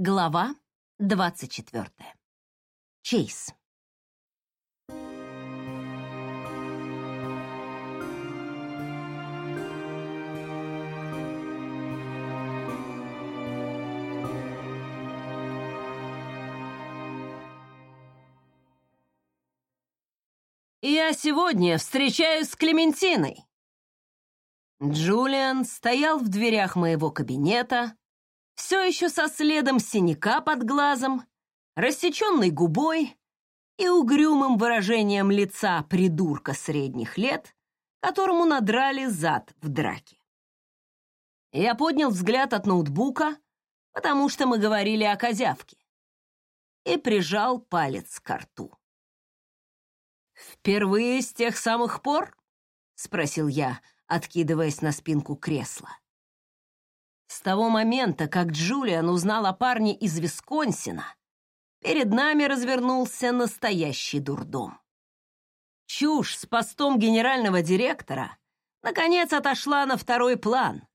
Глава 24. Чейз. «Я сегодня встречаюсь с Клементиной!» Джулиан стоял в дверях моего кабинета, все еще со следом синяка под глазом, рассеченной губой и угрюмым выражением лица придурка средних лет, которому надрали зад в драке. Я поднял взгляд от ноутбука, потому что мы говорили о козявке, и прижал палец к рту. «Впервые с тех самых пор?» — спросил я, откидываясь на спинку кресла. С того момента, как Джулиан узнал о парне из Висконсина, перед нами развернулся настоящий дурдом. Чушь с постом генерального директора наконец отошла на второй план,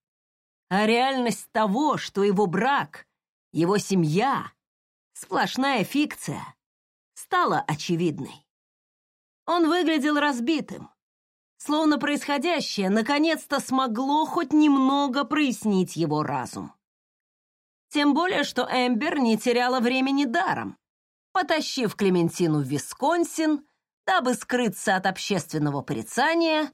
а реальность того, что его брак, его семья — сплошная фикция, стала очевидной. Он выглядел разбитым, словно происходящее наконец-то смогло хоть немного прояснить его разум. Тем более, что Эмбер не теряла времени даром, потащив Клементину в Висконсин, дабы скрыться от общественного порицания,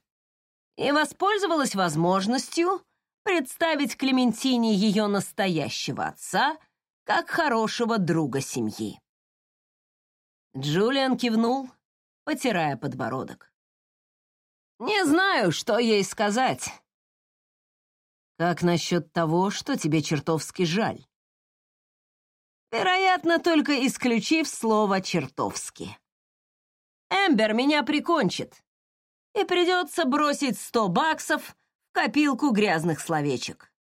и воспользовалась возможностью представить Клементине ее настоящего отца как хорошего друга семьи. Джулиан кивнул, потирая подбородок. Не знаю, что ей сказать. Как насчет того, что тебе чертовски жаль? Вероятно, только исключив слово «чертовски». Эмбер меня прикончит, и придется бросить сто баксов в копилку грязных словечек.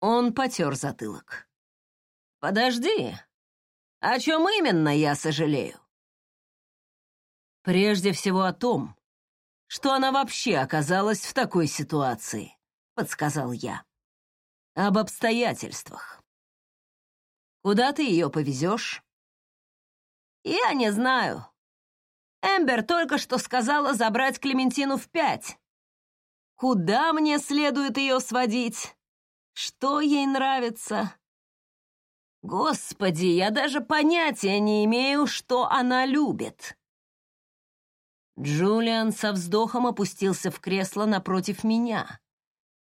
Он потер затылок. Подожди, о чем именно я сожалею? Прежде всего о том, что она вообще оказалась в такой ситуации», — подсказал я. «Об обстоятельствах. Куда ты ее повезешь?» «Я не знаю. Эмбер только что сказала забрать Клементину в пять. Куда мне следует ее сводить? Что ей нравится?» Господи, я даже понятия не имею, что она любит. Джулиан со вздохом опустился в кресло напротив меня,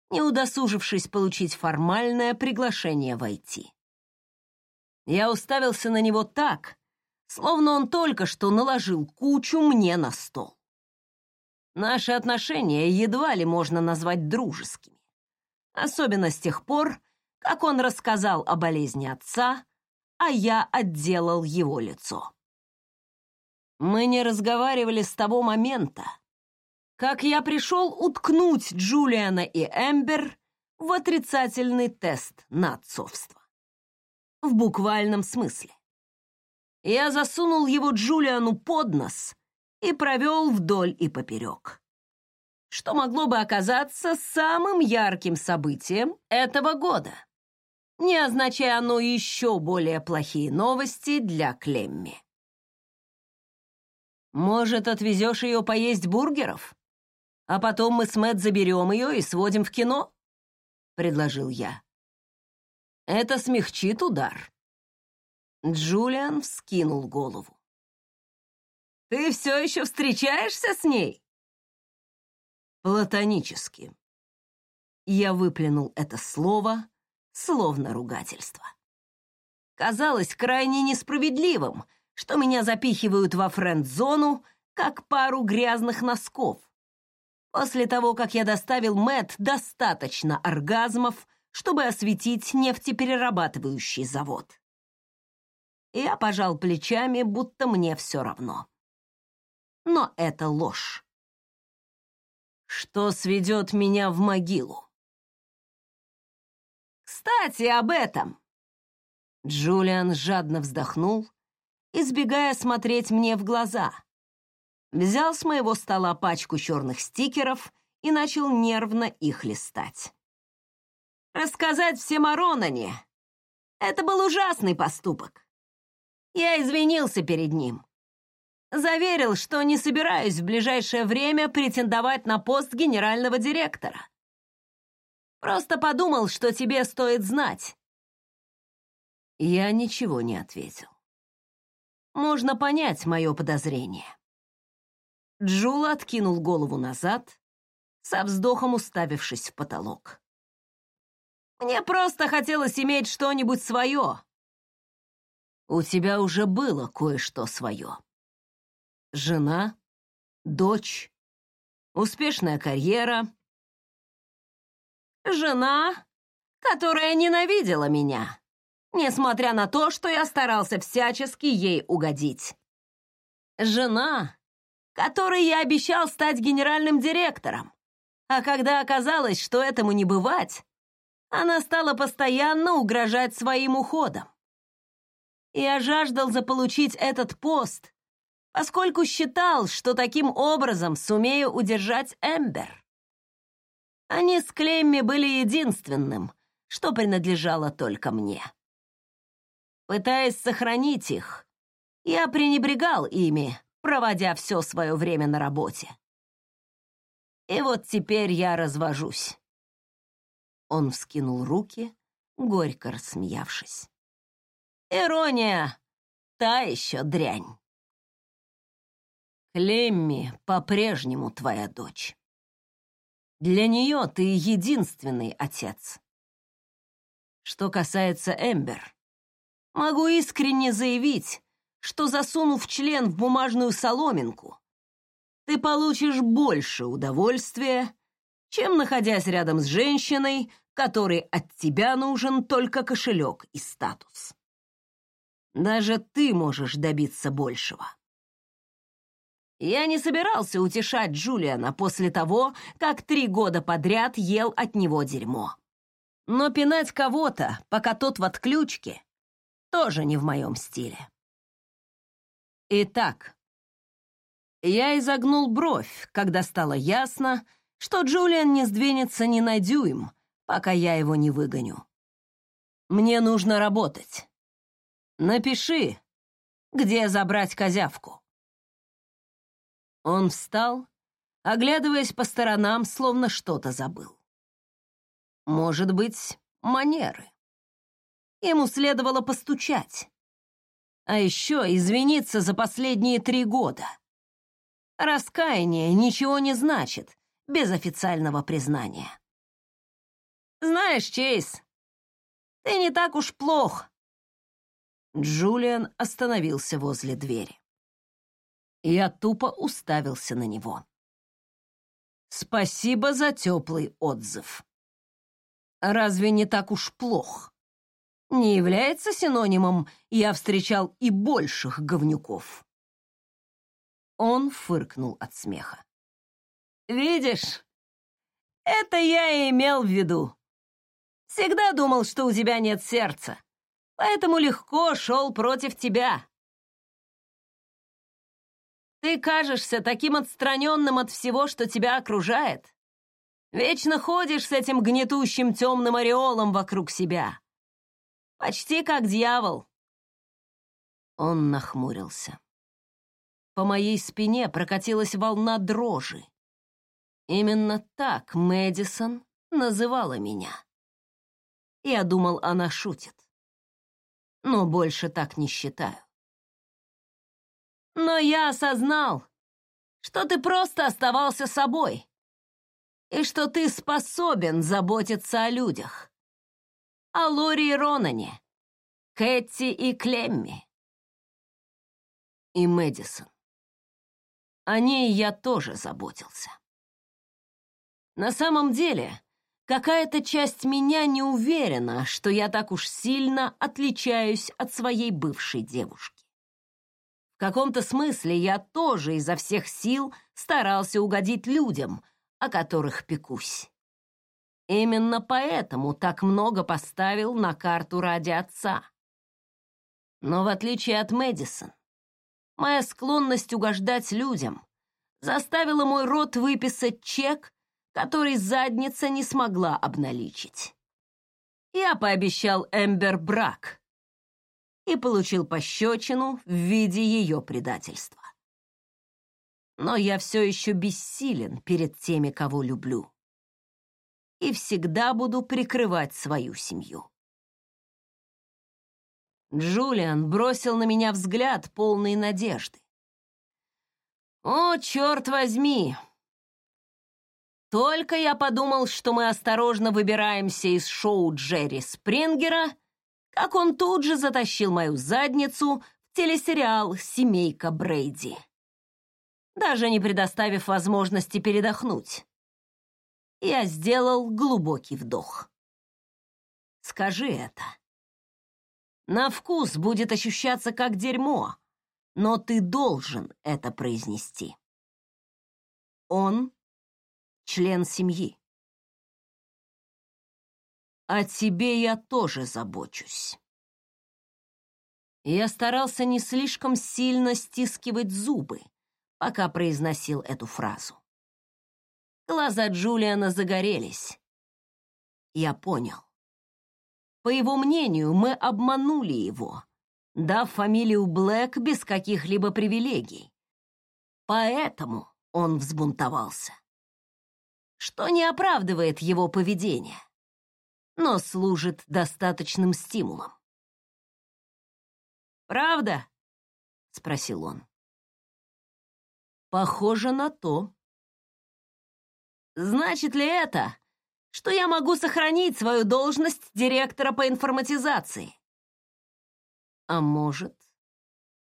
не удосужившись получить формальное приглашение войти. Я уставился на него так, словно он только что наложил кучу мне на стол. Наши отношения едва ли можно назвать дружескими, особенно с тех пор, как он рассказал о болезни отца, а я отделал его лицо. Мы не разговаривали с того момента, как я пришел уткнуть Джулиана и Эмбер в отрицательный тест на отцовство. В буквальном смысле. Я засунул его Джулиану под нос и провел вдоль и поперек. Что могло бы оказаться самым ярким событием этого года, не означая оно еще более плохие новости для Клемми. Может, отвезешь ее поесть бургеров? А потом мы с Мэтт заберем ее и сводим в кино?» — предложил я. «Это смягчит удар». Джулиан вскинул голову. «Ты все еще встречаешься с ней?» «Платонически». Я выплюнул это слово, словно ругательство. Казалось крайне несправедливым — что меня запихивают во френд-зону, как пару грязных носков. После того, как я доставил Мэт достаточно оргазмов, чтобы осветить нефтеперерабатывающий завод. Я пожал плечами, будто мне все равно. Но это ложь. Что сведет меня в могилу? Кстати, об этом. Джулиан жадно вздохнул избегая смотреть мне в глаза. Взял с моего стола пачку черных стикеров и начал нервно их листать. «Рассказать всем о Ронане. Это был ужасный поступок. Я извинился перед ним. Заверил, что не собираюсь в ближайшее время претендовать на пост генерального директора. Просто подумал, что тебе стоит знать. Я ничего не ответил. Можно понять мое подозрение. Джул откинул голову назад, со вздохом уставившись в потолок. «Мне просто хотелось иметь что-нибудь свое». «У тебя уже было кое-что свое. Жена, дочь, успешная карьера». «Жена, которая ненавидела меня, несмотря на то, что я старался всячески ей угодить. Жена, которой я обещал стать генеральным директором. А когда оказалось, что этому не бывать, она стала постоянно угрожать своим уходом. Я жаждал заполучить этот пост, поскольку считал, что таким образом сумею удержать Эмбер. Они с Клемми были единственным, что принадлежало только мне. Пытаясь сохранить их, я пренебрегал ими, проводя все свое время на работе. И вот теперь я развожусь. Он вскинул руки, горько рассмеявшись. Ирония — та еще дрянь. Клемми по-прежнему твоя дочь. Для нее ты единственный отец. Что касается Эмбер, могу искренне заявить, что, засунув член в бумажную соломинку, ты получишь больше удовольствия, чем находясь рядом с женщиной, которой от тебя нужен только кошелек и статус. Даже ты можешь добиться большего. Я не собирался утешать Джулиана после того, как три года подряд ел от него дерьмо. Но пинать кого-то, пока тот в отключке, тоже не в моем стиле. Итак, я изогнул бровь, когда стало ясно, что Джулиан не сдвинется ни на дюйм, пока я его не выгоню. Мне нужно работать. Напиши, где забрать козявку. Он встал, оглядываясь по сторонам, словно что-то забыл. Может быть, манеры. Ему следовало постучать. А еще извиниться за последние три года. Раскаяние ничего не значит без официального признания. Знаешь, Чейз, ты не так уж плох. Джулиан остановился возле двери. Я тупо уставился на него. Спасибо за теплый отзыв. Разве не так уж плох? Не является синонимом «я встречал и больших говнюков». Он фыркнул от смеха. «Видишь, это я и имел в виду. Всегда думал, что у тебя нет сердца, поэтому легко шел против тебя. Ты кажешься таким отстраненным от всего, что тебя окружает. Вечно ходишь с этим гнетущим темным ореолом вокруг себя. Почти как дьявол. Он нахмурился. По моей спине прокатилась волна дрожи. Именно так Мэдисон называла меня. Я думал, она шутит. Но больше так не считаю. Но я осознал, что ты просто оставался собой и что ты способен заботиться о людях о Лори и Ронане, Кэти и Клемми. И Мэдисон. О ней я тоже заботился. На самом деле, какая-то часть меня не уверена, что я так уж сильно отличаюсь от своей бывшей девушки. В каком-то смысле я тоже изо всех сил старался угодить людям, о которых пекусь. Именно поэтому так много поставил на карту ради отца. Но в отличие от Мэдисон, моя склонность угождать людям заставила мой род выписать чек, который задница не смогла обналичить. я пообещал Эмбер брак и получил пощечину в виде ее предательства. Но я все еще бессилен перед теми, кого люблю. И всегда буду прикрывать свою семью. Джулиан бросил на меня взгляд, полный надежды. «О, черт возьми!» Только я подумал, что мы осторожно выбираемся из шоу Джерри Спрингера, как он тут же затащил мою задницу в телесериал «Семейка Брейди», даже не предоставив возможности передохнуть. Я сделал глубокий вдох. «Скажи это», на вкус будет ощущаться как дерьмо, но ты должен это произнести. Он — член семьи. О тебе я тоже забочусь. Я старался не слишком сильно стискивать зубы, пока произносил эту фразу. Глаза Джулиана загорелись. Я понял. По его мнению, мы обманули его, дав фамилию Блэк без каких-либо привилегий. Поэтому он взбунтовался. Что не оправдывает его поведение, но служит достаточным стимулом. «Правда?» — спросил он. «Похоже на то». «Значит ли это, что я могу сохранить свою должность директора по информатизации. А может,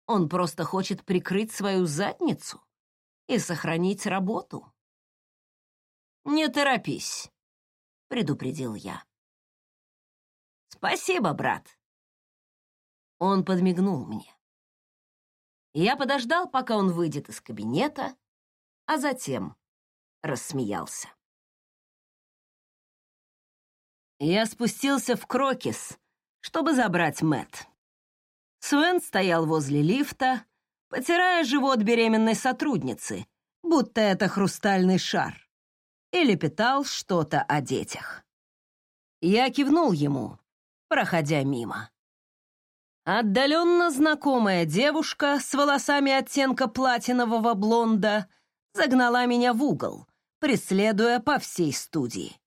он просто хочет прикрыть свою задницу и сохранить работу? «Не торопись», — предупредил я. «Спасибо, брат». Он подмигнул мне. Я подождал, пока он выйдет из кабинета, а затем рассмеялся. Я спустился в Крокис, чтобы забрать Мэт. Свен стоял возле лифта, потирая живот беременной сотрудницы, будто это хрустальный шар, и лепетал что-то о детях. Я кивнул ему, проходя мимо. Отдаленно знакомая девушка с волосами оттенка платинового блонда загнала меня в угол, преследуя по всей студии.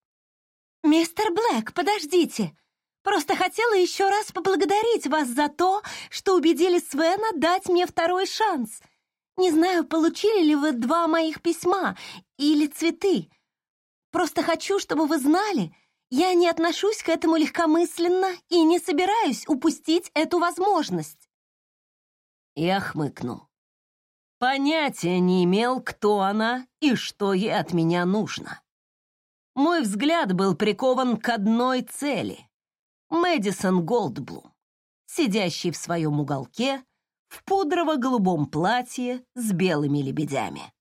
«Мистер Блэк, подождите! Просто хотела еще раз поблагодарить вас за то, что убедили Свена дать мне второй шанс. Не знаю, получили ли вы два моих письма или цветы. Просто хочу, чтобы вы знали, я не отношусь к этому легкомысленно и не собираюсь упустить эту возможность». Я хмыкнул. Понятия не имел, кто она и что ей от меня нужно. Мой взгляд был прикован к одной цели — Мэдисон Голдблум, сидящий в своем уголке в пудрово-голубом платье с белыми лебедями.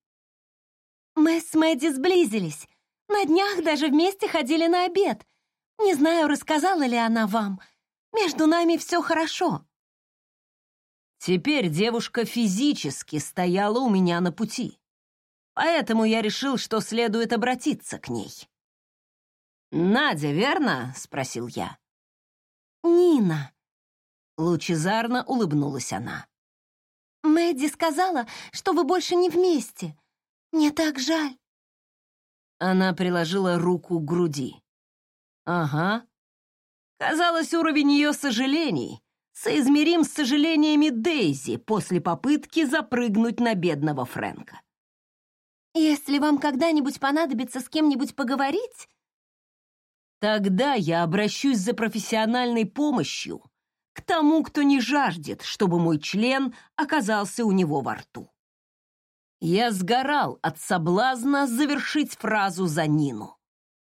«Мы с Мэдди сблизились. На днях даже вместе ходили на обед. Не знаю, рассказала ли она вам. Между нами все хорошо». Теперь девушка физически стояла у меня на пути. Поэтому я решил, что следует обратиться к ней. «Надя, верно?» — спросил я. «Нина». Лучезарно улыбнулась она. «Мэдди сказала, что вы больше не вместе. Мне так жаль». Она приложила руку к груди. «Ага. Казалось, уровень ее сожалений соизмерим с сожалениями Дейзи после попытки запрыгнуть на бедного Фрэнка. «Если вам когда-нибудь понадобится с кем-нибудь поговорить, Тогда я обращусь за профессиональной помощью к тому, кто не жаждет, чтобы мой член оказался у него во рту. Я сгорал от соблазна завершить фразу за Нину.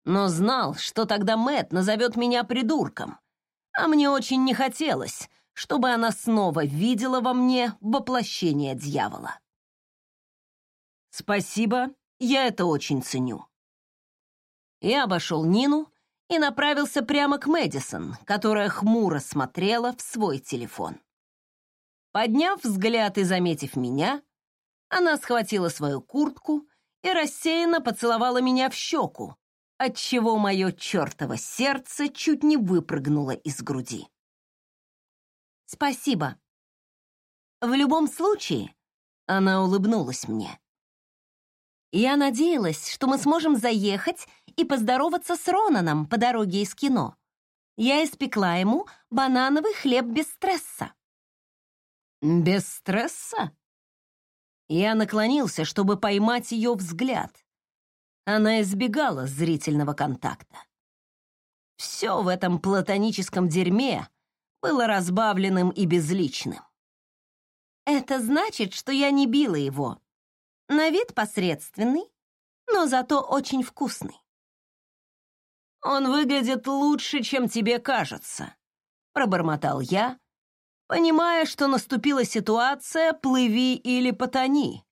Но знал, что тогда Мэт назовет меня придурком, а мне очень не хотелось, чтобы она снова видела во мне воплощение дьявола. Спасибо, я это очень ценю. Я обошел Нину и направился прямо к Мэдисон, которая хмуро смотрела в свой телефон. Подняв взгляд и заметив меня, она схватила свою куртку и рассеянно поцеловала меня в щеку, отчего мое чертово сердце чуть не выпрыгнуло из груди. «Спасибо. В любом случае...» — она улыбнулась мне. «Я надеялась, что мы сможем заехать и поздороваться с Ронаном по дороге из кино. Я испекла ему банановый хлеб без стресса». «Без стресса?» Я наклонился, чтобы поймать ее взгляд. Она избегала зрительного контакта. Все в этом платоническом дерьме было разбавленным и безличным. Это значит, что я не била его. На вид посредственный, но зато очень вкусный. Он выглядит лучше, чем тебе кажется, пробормотал я, понимая, что наступила ситуация «плыви или потони».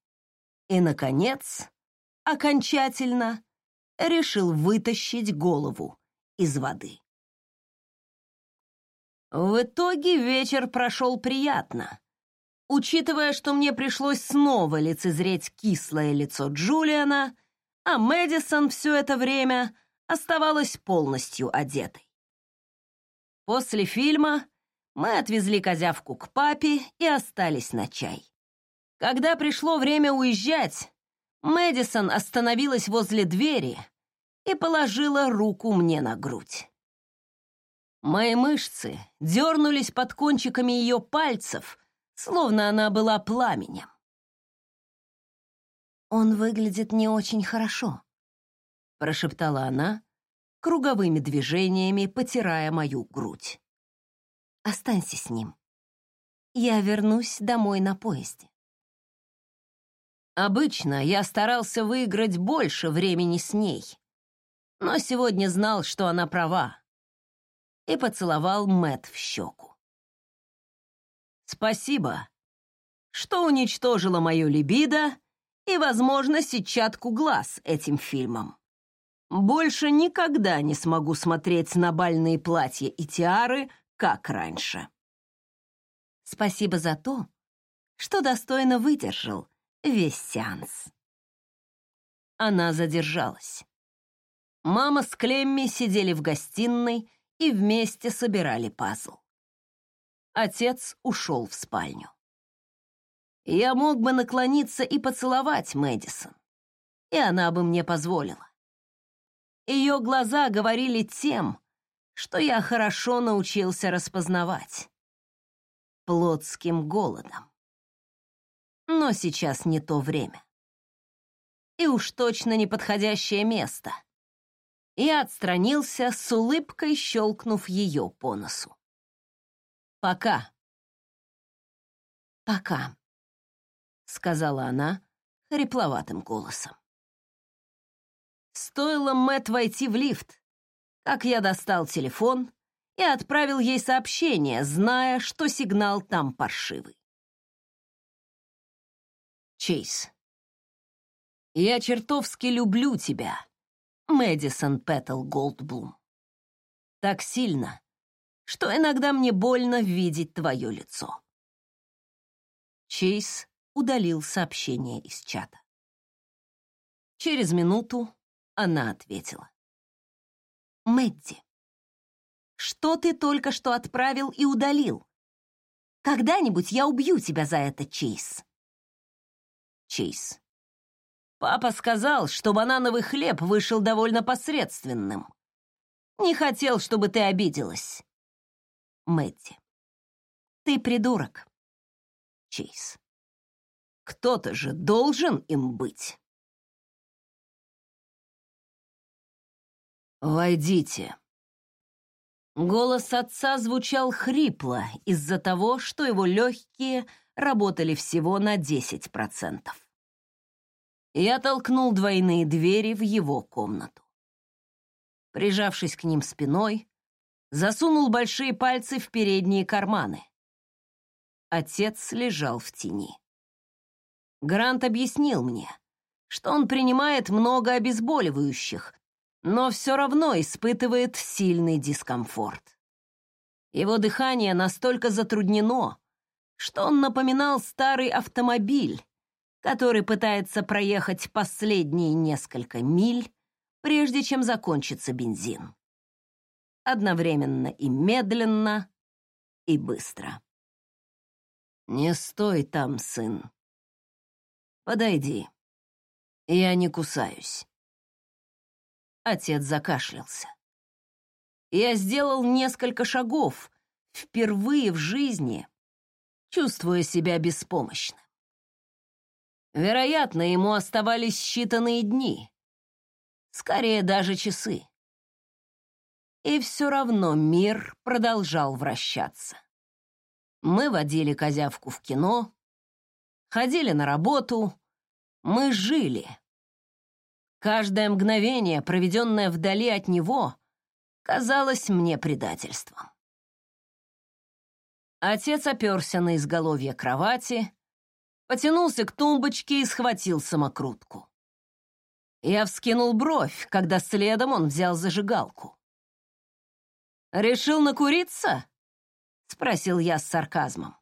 И, наконец, окончательно решил вытащить голову из воды. В итоге вечер прошел приятно. Учитывая, что мне пришлось снова лицезреть кислое лицо Джулиана, а Мэдисон все это время оставалась полностью одетой. После фильма мы отвезли козявку к папе и остались на чай. Когда пришло время уезжать, Мэдисон остановилась возле двери и положила руку мне на грудь. Мои мышцы дернулись под кончиками ее пальцев, словно она была пламенем. «Он выглядит не очень хорошо», — прошептала она, круговыми движениями потирая мою грудь. Останься с ним. Я вернусь домой на поезде. Обычно я старался выиграть больше времени с ней, но сегодня знал, что она права, и поцеловал Мэт в щеку. Спасибо, что уничтожила мою либидо и, возможно, сетчатку глаз этим фильмом. Больше никогда не смогу смотреть на бальные платья и тиары как раньше. Спасибо за то, что достойно выдержал весь сеанс. Она задержалась. Мама с Клемми сидели в гостиной и вместе собирали пазл. Отец ушел в спальню. Я мог бы наклониться и поцеловать Мэдисон, и она бы мне позволила. Ее глаза говорили тем, что я хорошо научился распознавать. Плотским голодом. Но сейчас не то время. И уж точно неподходящее место. Я отстранился, с улыбкой щелкнув ее по носу. «Пока». «Пока», — сказала она хрипловатым голосом. Стоило Мэт войти в лифт, как я достал телефон и отправил ей сообщение, зная, что сигнал там паршивый. Чейз. Я чертовски люблю тебя, Мэдисон Петтл Голдблум. Так сильно, что иногда мне больно видеть твое лицо. Чейз удалил сообщение из чата. Через минуту она ответила. Мэдди, что ты только что отправил и удалил? Когда-нибудь я убью тебя за это, Чейз. Чейз. Папа сказал, что банановый хлеб вышел довольно посредственным. Не хотел, чтобы ты обиделась. Мэдди. Ты придурок. Чейз. Кто-то же должен им быть. «Войдите». Голос отца звучал хрипло из-за того, что его легкие работали всего на 10%. Я толкнул двойные двери в его комнату. Прижавшись к ним спиной, засунул большие пальцы в передние карманы. Отец лежал в тени. Грант объяснил мне, что он принимает много обезболивающих, но все равно испытывает сильный дискомфорт. Его дыхание настолько затруднено, что он напоминал старый автомобиль, который пытается проехать последние несколько миль прежде чем закончится бензин. Одновременно и медленно, и быстро. «Не стой там, сын. Подойди. Я не кусаюсь». Отец закашлялся. Я сделал несколько шагов, впервые в жизни, чувствуя себя беспомощным. Вероятно, ему оставались считанные дни, скорее даже часы. И все равно мир продолжал вращаться. Мы водили козявку в кино, ходили на работу, мы жили. Каждое мгновение, проведенное вдали от него, казалось мне предательством. Отец оперся на изголовье кровати, потянулся к тумбочке и схватил самокрутку. Я вскинул бровь, когда следом он взял зажигалку. «Решил накуриться?» — спросил я с сарказмом.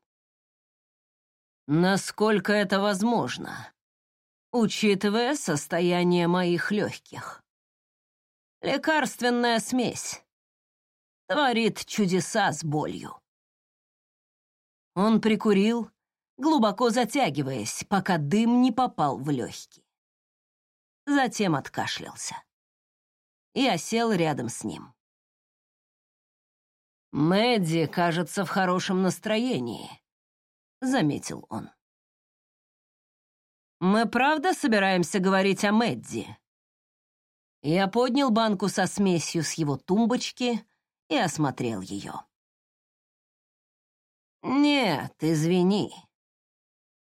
«Насколько это возможно, учитывая состояние моих легких?» Лекарственная смесь творит чудеса с болью. Он прикурил, глубоко затягиваясь, пока дым не попал в легкие. Затем откашлялся. Я сел рядом с ним. «Мэдди, кажется, в хорошем настроении», — заметил он. «Мы правда собираемся говорить о Мэдди?» Я поднял банку со смесью с его тумбочки и осмотрел ее. «Нет, извини.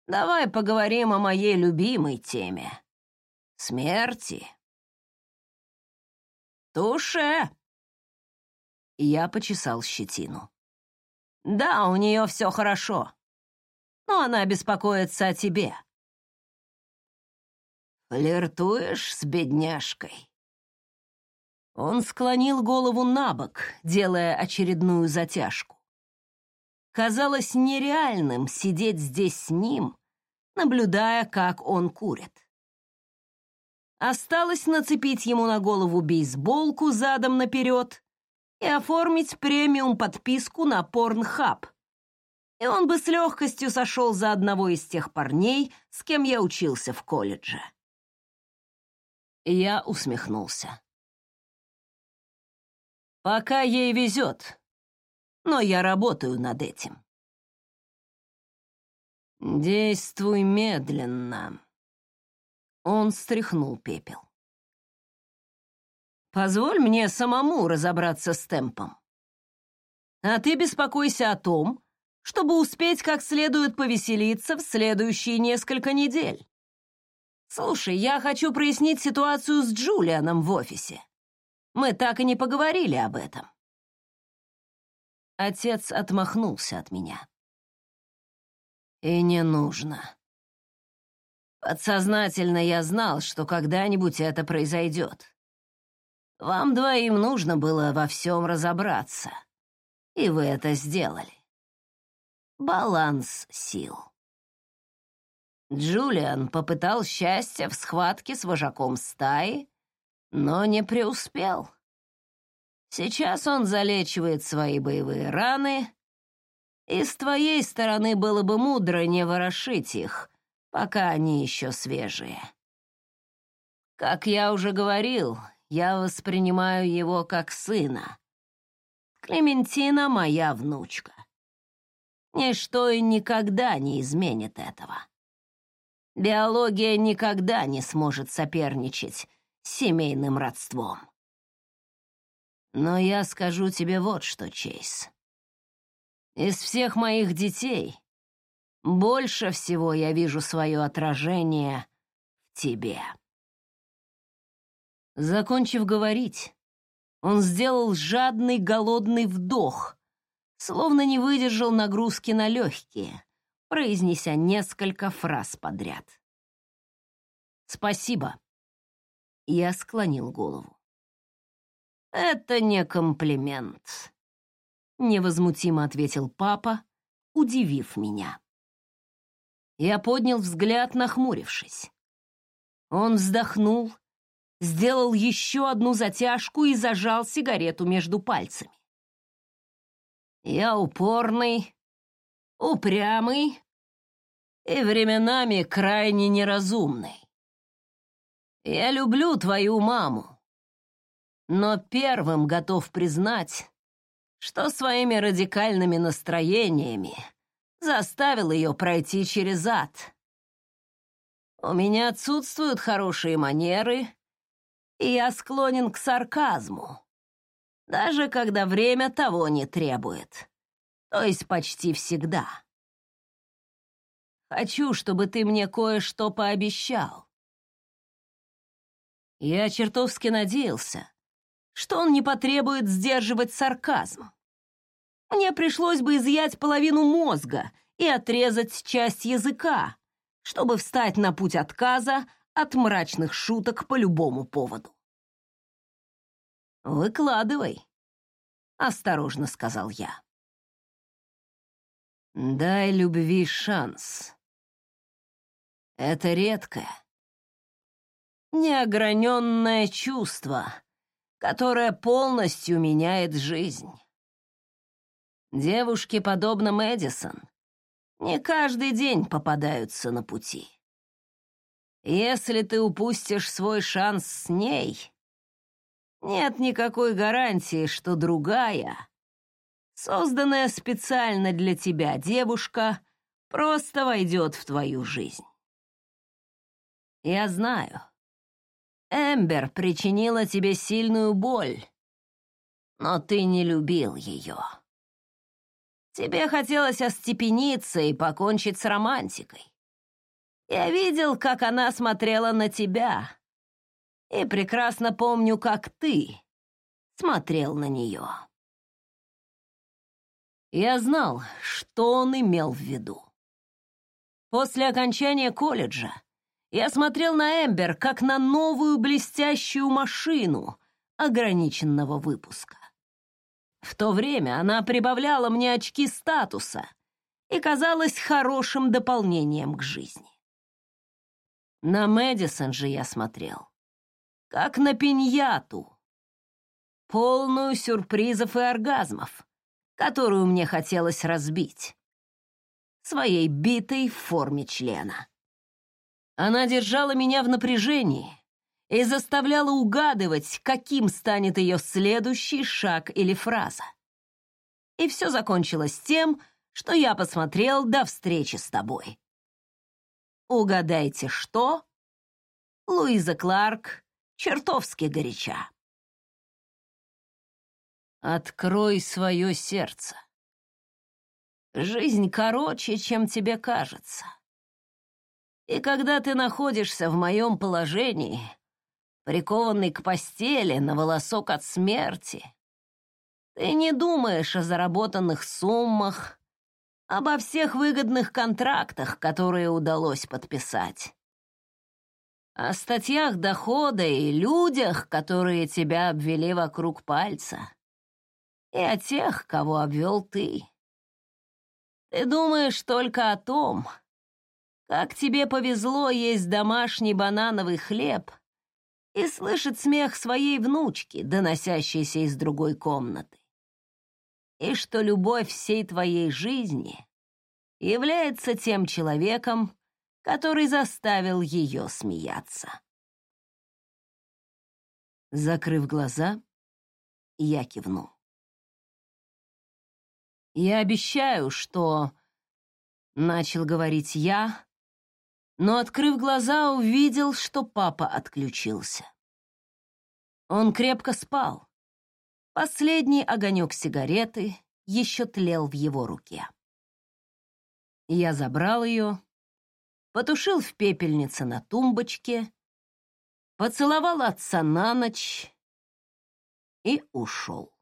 Давай поговорим о моей любимой теме — смерти». «Туше!» Я почесал щетину. «Да, у нее все хорошо, но она беспокоится о тебе». «Флиртуешь с бедняжкой?» Он склонил голову на бок, делая очередную затяжку. Казалось нереальным сидеть здесь с ним, наблюдая, как он курит. Осталось нацепить ему на голову бейсболку задом наперед и оформить премиум-подписку на Pornhub. И он бы с легкостью сошел за одного из тех парней, с кем я учился в колледже. Я усмехнулся. Пока ей везет, но я работаю над этим. Действуй медленно. Он стряхнул пепел. Позволь мне самому разобраться с темпом. А ты беспокойся о том, чтобы успеть как следует повеселиться в следующие несколько недель. Слушай, я хочу прояснить ситуацию с Джулианом в офисе. Мы так и не поговорили об этом. Отец отмахнулся от меня. И не нужно. Подсознательно я знал, что когда-нибудь это произойдет. Вам двоим нужно было во всем разобраться. И вы это сделали. Баланс сил. Джулиан попытал счастья в схватке с вожаком стаи, но не преуспел. Сейчас он залечивает свои боевые раны, и с твоей стороны было бы мудро не ворошить их, пока они еще свежие. Как я уже говорил, я воспринимаю его как сына. Клементина — моя внучка. Ничто и никогда не изменит этого. Биология никогда не сможет соперничать с семейным родством. Но я скажу тебе вот что, Чейз. Из всех моих детей больше всего я вижу свое отражение в тебе. Закончив говорить, он сделал жадный голодный вдох, словно не выдержал нагрузки на легкие, произнеся несколько фраз подряд. «Спасибо», — я склонил голову. «Это не комплимент», — невозмутимо ответил папа, удивив меня. Я поднял взгляд, нахмурившись. Он вздохнул сделал еще одну затяжку и зажал сигарету между пальцами. Я упорный, упрямый и временами крайне неразумный. Я люблю твою маму, но первым готов признать, что своими радикальными настроениями заставил ее пройти через ад. У меня отсутствуют хорошие манеры, и я склонен к сарказму, даже когда время того не требует, то есть почти всегда. Хочу, чтобы ты мне кое-что пообещал. Я чертовски надеялся, что он не потребует сдерживать сарказм. Мне пришлось бы изъять половину мозга и отрезать часть языка, чтобы встать на путь отказа от мрачных шуток по любому поводу. «Выкладывай», — осторожно сказал я. «Дай любви шанс. Это редкое, неограненное чувство, которое полностью меняет жизнь. Девушки, подобно Мэдисон, не каждый день попадаются на пути. Если ты упустишь свой шанс с ней, нет никакой гарантии, что другая, созданная специально для тебя девушка, просто войдет в твою жизнь. Я знаю, Эмбер причинила тебе сильную боль, но ты не любил ее. Тебе хотелось остепениться и покончить с романтикой. Я видел, как она смотрела на тебя, и прекрасно помню, как ты смотрел на нее. Я знал, что он имел в виду. После окончания колледжа я смотрел на Эмбер как на новую блестящую машину ограниченного выпуска. В то время она прибавляла мне очки статуса и казалась хорошим дополнением к жизни. На Мэдисон же я смотрел, как на пиньяту, полную сюрпризов и оргазмов, которую мне хотелось разбить своей битой в форме члена. Она держала меня в напряжении, и заставляла угадывать, каким станет ее следующий шаг или фраза. И все закончилось тем, что я посмотрел до встречи с тобой. Угадайте, что? Луиза Кларк чертовски горяча. Открой свое сердце. Жизнь короче, чем тебе кажется. И когда ты находишься в моем положении, прикованный к постели на волосок от смерти. Ты не думаешь о заработанных суммах, обо всех выгодных контрактах, которые удалось подписать. О статьях дохода и людях, которые тебя обвели вокруг пальца. И о тех, кого обвел ты. Ты думаешь только о том, как тебе повезло есть домашний банановый хлеб и слышит смех своей внучки, доносящийся из другой комнаты. И что любовь всей твоей жизни является тем человеком, который заставил ее смеяться. Закрыв глаза, я кивнул. «Я обещаю, что...» — начал говорить я, но, открыв глаза, увидел, что папа отключился. Он крепко спал. Последний огонек сигареты еще тлел в его руке. Я забрал ее, потушил в пепельнице на тумбочке, поцеловал отца на ночь и ушел.